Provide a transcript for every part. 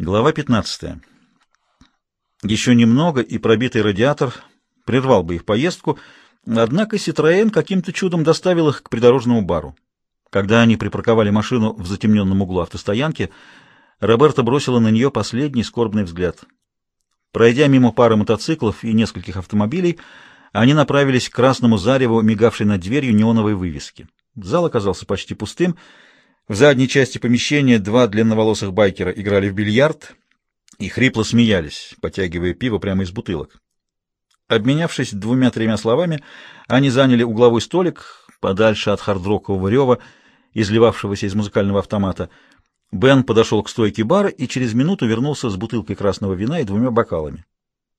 Глава 15. Еще немного, и пробитый радиатор прервал бы их поездку, однако Ситроен каким-то чудом доставил их к придорожному бару. Когда они припарковали машину в затемненном углу автостоянки, Роберта бросила на нее последний скорбный взгляд. Пройдя мимо пары мотоциклов и нескольких автомобилей, они направились к красному зареву, мигавшей над дверью неоновой вывески. Зал оказался почти пустым, в задней части помещения два длинноволосых байкера играли в бильярд и хрипло смеялись, потягивая пиво прямо из бутылок. Обменявшись двумя-тремя словами, они заняли угловой столик, подальше от хардрокового рева, изливавшегося из музыкального автомата. Бен подошел к стойке бара и через минуту вернулся с бутылкой красного вина и двумя бокалами.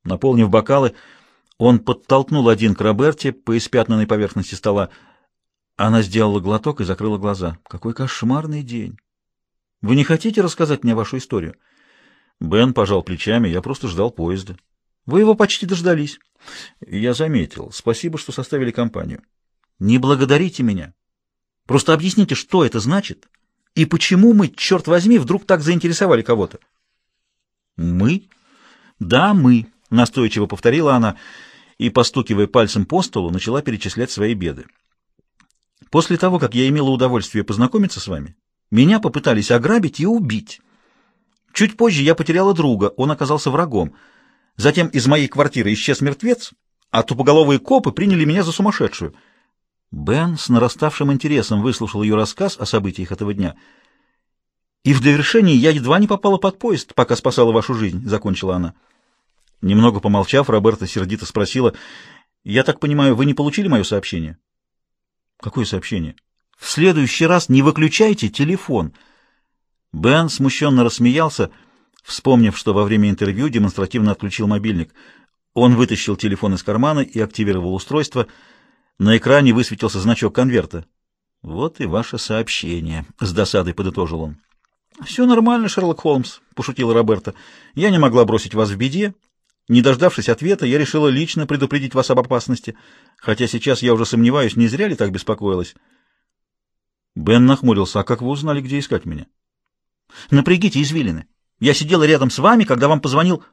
Наполнив бокалы, он подтолкнул один к Роберте по испятнанной поверхности стола. Она сделала глоток и закрыла глаза. Какой кошмарный день! Вы не хотите рассказать мне вашу историю? Бен пожал плечами. Я просто ждал поезда. Вы его почти дождались. Я заметил. Спасибо, что составили компанию. Не благодарите меня. Просто объясните, что это значит и почему мы, черт возьми, вдруг так заинтересовали кого-то. Мы? Да, мы, настойчиво повторила она и, постукивая пальцем по столу, начала перечислять свои беды. После того, как я имела удовольствие познакомиться с вами, меня попытались ограбить и убить. Чуть позже я потеряла друга, он оказался врагом. Затем из моей квартиры исчез мертвец, а тупоголовые копы приняли меня за сумасшедшую. Бен с нараставшим интересом выслушал ее рассказ о событиях этого дня. «И в довершении я едва не попала под поезд, пока спасала вашу жизнь», — закончила она. Немного помолчав, Роберта сердито спросила, «Я так понимаю, вы не получили мое сообщение?» Какое сообщение? В следующий раз не выключайте телефон. Бен смущенно рассмеялся, вспомнив, что во время интервью демонстративно отключил мобильник. Он вытащил телефон из кармана и активировал устройство. На экране высветился значок конверта. «Вот и ваше сообщение», — с досадой подытожил он. «Все нормально, Шерлок Холмс», — пошутила Роберта. «Я не могла бросить вас в беде, не дождавшись ответа, я решила лично предупредить вас об опасности, хотя сейчас я уже сомневаюсь, не зря ли так беспокоилась. Бен нахмурился. «А как вы узнали, где искать меня?» «Напрягите извилины. Я сидела рядом с вами, когда вам позвонил...»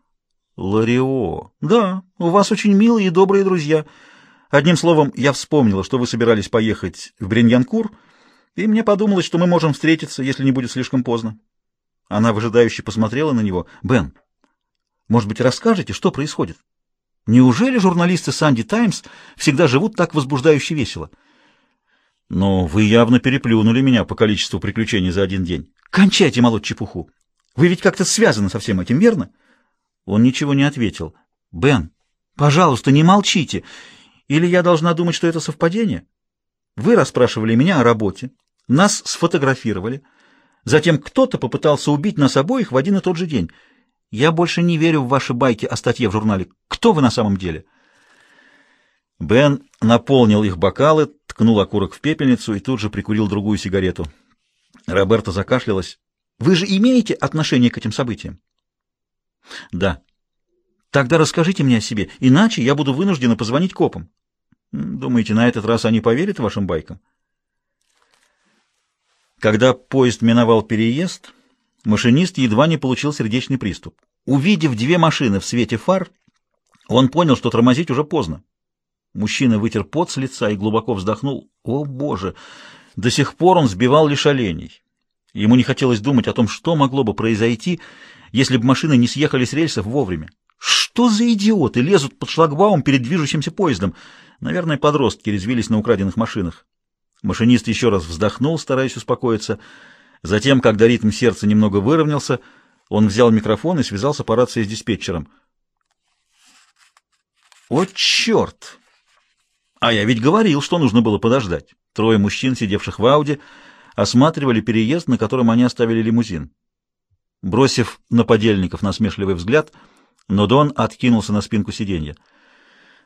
«Ларио. Да, у вас очень милые и добрые друзья. Одним словом, я вспомнила, что вы собирались поехать в Бриньянкур, и мне подумалось, что мы можем встретиться, если не будет слишком поздно». Она выжидающе посмотрела на него. «Бен, может быть, расскажете, что происходит? Неужели журналисты «Санди Таймс» всегда живут так возбуждающе весело? Но вы явно переплюнули меня по количеству приключений за один день. Кончайте молоть чепуху. Вы ведь как-то связаны со всем этим, верно? Он ничего не ответил. Бен, пожалуйста, не молчите. Или я должна думать, что это совпадение? Вы расспрашивали меня о работе, нас сфотографировали. Затем кто-то попытался убить нас обоих в один и тот же день. Я больше не верю в ваши байки о статье в журнале. Кто вы на самом деле?» Бен наполнил их бокалы, ткнул окурок в пепельницу и тут же прикурил другую сигарету. Роберта закашлялась. «Вы же имеете отношение к этим событиям?» «Да». «Тогда расскажите мне о себе, иначе я буду вынуждена позвонить копам». «Думаете, на этот раз они поверят вашим байкам?» Когда поезд миновал переезд, машинист едва не получил сердечный приступ. Увидев две машины в свете фар, он понял, что тормозить уже поздно. Мужчина вытер пот с лица и глубоко вздохнул. О, Боже! До сих пор он сбивал лишь оленей. Ему не хотелось думать о том, что могло бы произойти, если бы машины не съехали с рельсов вовремя. Что за идиоты лезут под шлагбаум перед движущимся поездом? Наверное, подростки резвились на украденных машинах. Машинист еще раз вздохнул, стараясь успокоиться. Затем, когда ритм сердца немного выровнялся, он взял микрофон и связался по рации с диспетчером. «О, черт! А я ведь говорил, что нужно было подождать». Трое мужчин, сидевших в Ауди, осматривали переезд, на котором они оставили лимузин. Бросив на подельников насмешливый взгляд, Нодон откинулся на спинку сиденья.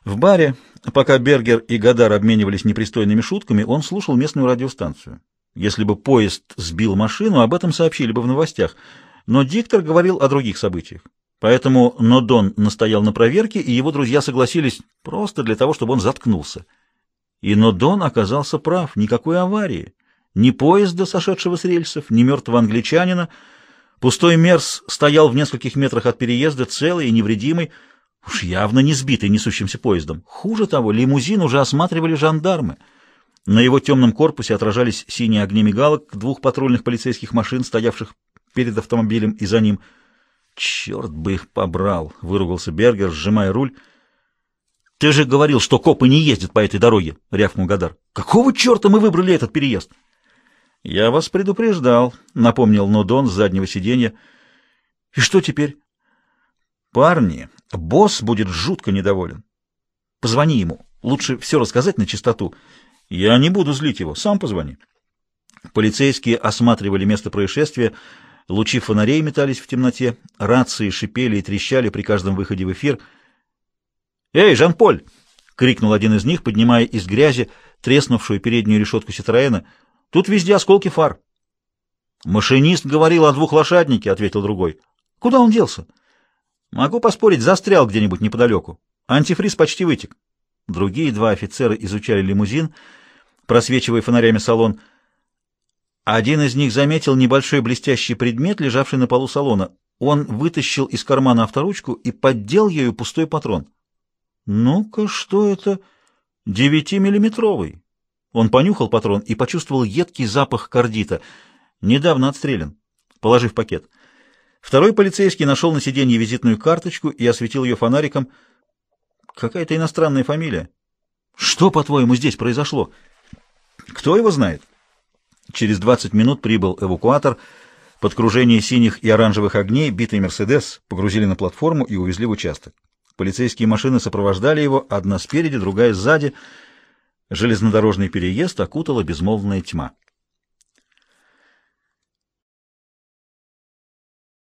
В баре, пока Бергер и Гадар обменивались непристойными шутками, он слушал местную радиостанцию. Если бы поезд сбил машину, об этом сообщили бы в новостях — но диктор говорил о других событиях. Поэтому Нодон настоял на проверке, и его друзья согласились просто для того, чтобы он заткнулся. И Нодон оказался прав. Никакой аварии. Ни поезда, сошедшего с рельсов, ни мертвого англичанина. Пустой Мерс стоял в нескольких метрах от переезда, целый и невредимый, уж явно не сбитый несущимся поездом. Хуже того, лимузин уже осматривали жандармы. На его темном корпусе отражались синие огни мигалок двух патрульных полицейских машин, стоявших перед автомобилем и за ним. «Черт бы их побрал!» — выругался Бергер, сжимая руль. «Ты же говорил, что копы не ездят по этой дороге!» — рявкнул Гадар. «Какого черта мы выбрали этот переезд?» «Я вас предупреждал», — напомнил Нодон с заднего сиденья. «И что теперь?» «Парни, босс будет жутко недоволен. Позвони ему. Лучше все рассказать на чистоту. Я не буду злить его. Сам позвони». Полицейские осматривали место происшествия, лучи фонарей метались в темноте, рации шипели и трещали при каждом выходе в эфир. «Эй, Жан-Поль!» — крикнул один из них, поднимая из грязи треснувшую переднюю решетку Ситроэна — Тут везде осколки фар. Машинист говорил о двухлошаднике, ответил другой. Куда он делся? Могу поспорить, застрял где-нибудь неподалеку. Антифриз почти вытек. Другие два офицера изучали лимузин, просвечивая фонарями салон. Один из них заметил небольшой блестящий предмет, лежавший на полу салона. Он вытащил из кармана авторучку и поддел ею пустой патрон. «Ну-ка, что это?» «Девятимиллиметровый. Он понюхал патрон и почувствовал едкий запах кардита. Недавно отстрелян. Положив пакет. Второй полицейский нашел на сиденье визитную карточку и осветил ее фонариком. Какая-то иностранная фамилия. Что, по-твоему, здесь произошло? Кто его знает? Через 20 минут прибыл эвакуатор. Под кружение синих и оранжевых огней битый «Мерседес» погрузили на платформу и увезли в участок. Полицейские машины сопровождали его, одна спереди, другая сзади — Железнодорожный переезд окутала безмолвная тьма.